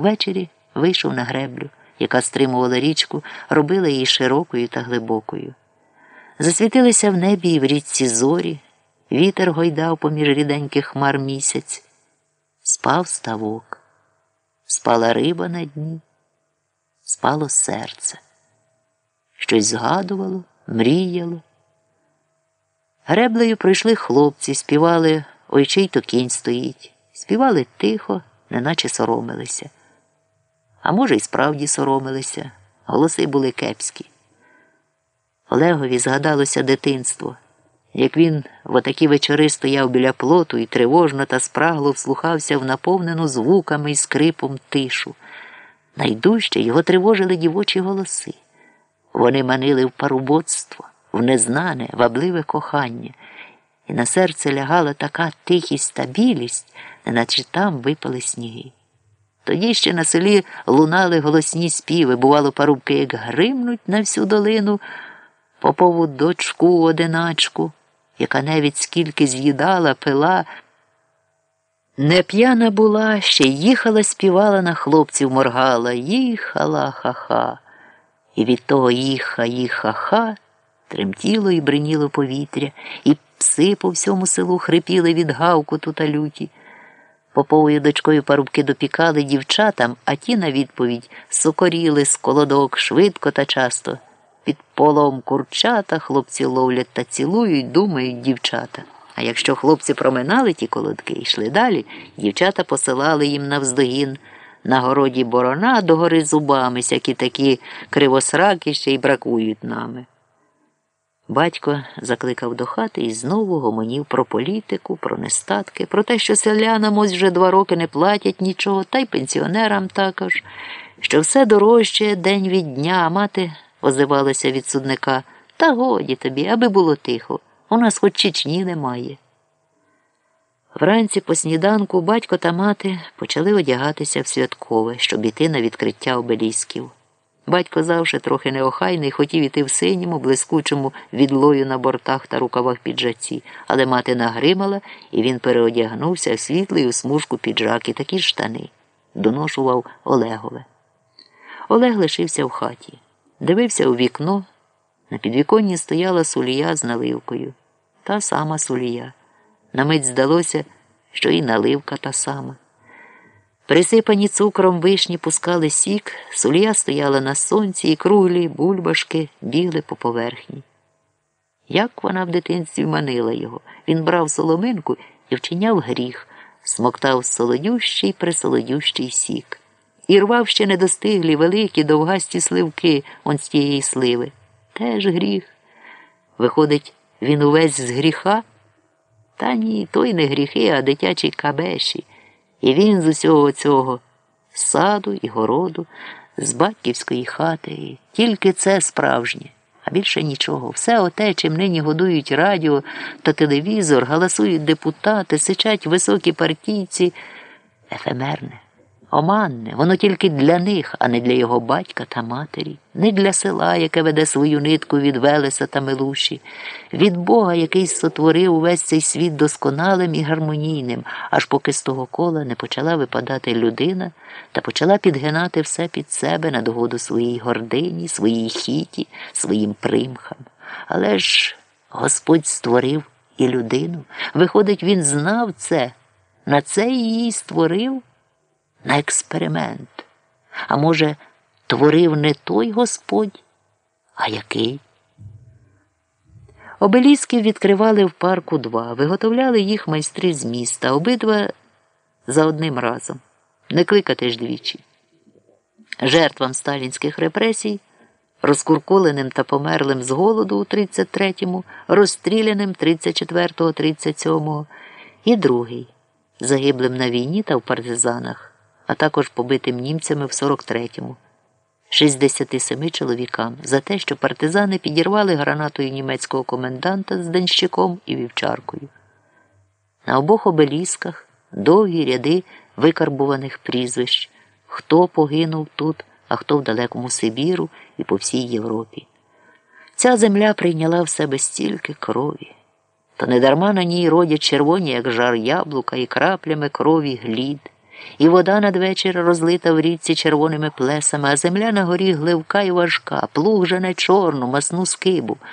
Ввечері вийшов на греблю, яка стримувала річку, робила її широкою та глибокою. Засвітилися в небі і в річці зорі, вітер гойдав поміж ріденьких хмар місяць, спав ставок, спала риба на дні, спало серце. Щось згадувало, мріяло. Греблею пройшли хлопці, співали ой чий то кінь стоїть, співали тихо, неначе соромилися. А може, й справді соромилися, голоси були кепські. Олегові згадалося дитинство, як він в отакі вечори стояв біля плоту і тривожно та спрагло вслухався в наповнену звуками і скрипом тишу. Найдужче його тривожили дівочі голоси. Вони манили в парубоцтво, в незнане, вабливе кохання, і на серце лягала така тихість та білість, неначе там випали сніги. Тоді ще на селі лунали голосні співи, бувало, парубки, як гримнуть на всю долину попову дочку одиначку, яка навіть скільки з'їдала, пила. Не п'яна була, ще їхала, співала на хлопців, моргала, їхала ха-ха. І від того їха, їха-ха тремтіло і бриніло повітря, і пси по всьому селу хрипіли від гавкоту та люті. Поповою дочкою парубки допікали дівчатам, а ті на відповідь сокоріли з колодок швидко та часто. Під полом курчата хлопці ловлять та цілують, думають дівчата. А якщо хлопці проминали ті колодки і йшли далі, дівчата посилали їм навздогін на городі борона до гори зубами, сякі такі кривосраки ще й бракують нами. Батько закликав до хати і знову гомонів про політику, про нестатки, про те, що селянам ось вже два роки не платять нічого, та й пенсіонерам також, що все дорожче день від дня, а мати озивалася від судника. Та годі тобі, аби було тихо. У нас хоч Чечні немає. Вранці по сніданку батько та мати почали одягатися в святкове, щоб іти на відкриття обелісків. Батько завжди трохи неохайний, хотів іти в синьому, блискучому відлою на бортах та рукавах піджаці, але мати нагримала, і він переодягнувся в світлий у смужку піджак і такі штани. Доношував Олегове. Олег лишився в хаті, дивився у вікно. На підвіконні стояла сулія з наливкою. Та сама сулія. На мить здалося, що і наливка та сама. Присипані цукром вишні пускали сік, сулія стояла на сонці, і круглі бульбашки бігли по поверхні. Як вона в дитинстві манила його, він брав соломинку і вчиняв гріх, смоктав солодющий присолодющий сік, і рвав ще недостиглі великі довгасті сливки он з тієї сливи. Теж гріх. Виходить, він увесь з гріха? Та ні, той не гріхи, а дитячі кабеші. І він з усього цього саду і городу, з батьківської хати, тільки це справжнє, а більше нічого. Все оте, чим нині годують радіо та телевізор, галасують депутати, сичать високі партійці, ефемерне. Оманне, воно тільки для них, а не для його батька та матері, не для села, яке веде свою нитку від Велеса та Милуші, від Бога, який сотворив увесь цей світ досконалим і гармонійним, аж поки з того кола не почала випадати людина та почала підгинати все під себе на догоду своїй гордині, своїй хіті, своїм примхам. Але ж Господь створив і людину. Виходить, він знав це, на це її створив на експеримент. А може, творив не той Господь, а який? Обелісків відкривали в парку два, виготовляли їх майстри з міста, обидва за одним разом, не кликати ж двічі. Жертвам сталінських репресій, розкуркуленим та померлим з голоду у 33-му, розстріляним 34-37, і другий, загиблим на війні та в партизанах а також побитим німцями в 43-му, 67 чоловікам за те, що партизани підірвали гранатою німецького коменданта з денщиком і вівчаркою. На обох обелісках довгі ряди викарбуваних прізвищ, хто погинув тут, а хто в далекому Сибіру і по всій Європі. Ця земля прийняла в себе стільки крові, то недарма на ній родять червоні, як жар яблука, і краплями крові глід І вода надвечір розлита в річці червоними плесами, а земля на горі гливка й важка, плуг жене чорну, масну скибу.